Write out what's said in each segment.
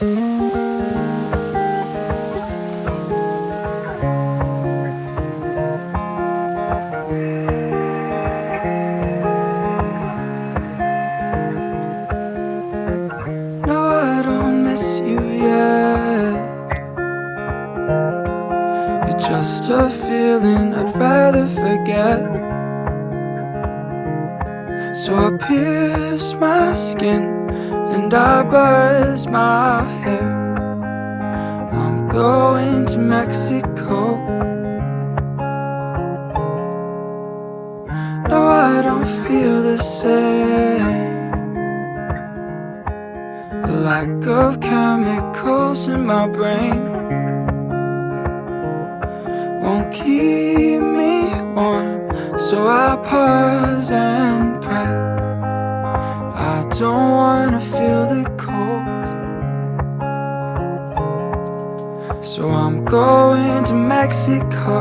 just a feeling I'd rather forget. So I pierce my skin and I buzz my hair. I'm going to Mexico. No, I don't feel the same. A lack of chemicals in my brain won't keep so I pause and pray. I don't wanna feel the cold, so I'm going to Mexico.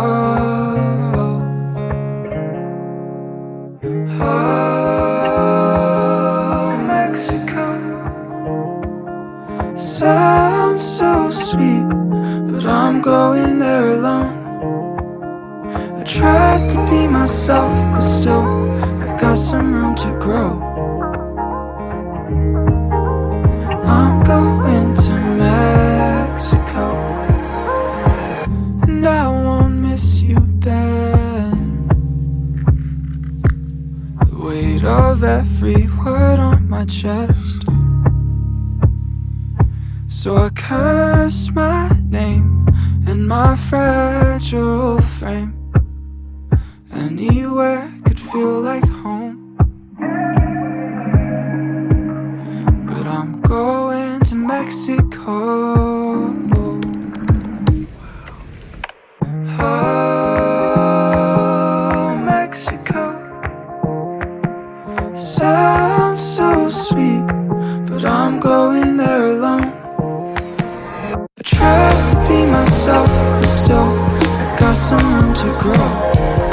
Oh, Mexico. Sounds so sweet, but I'm going there alone. I tried to be myself, but still, I've got some room to grow. I'm going to Mexico, and I won't miss you then. The weight of every word on my chest. So I curse my name and my fragile frame. Anywhere could feel like home. But I'm going to Mexico. Oh, Mexico. Sounds so sweet, but I'm going there alone. I tried to be myself, but still, I've got some room to grow.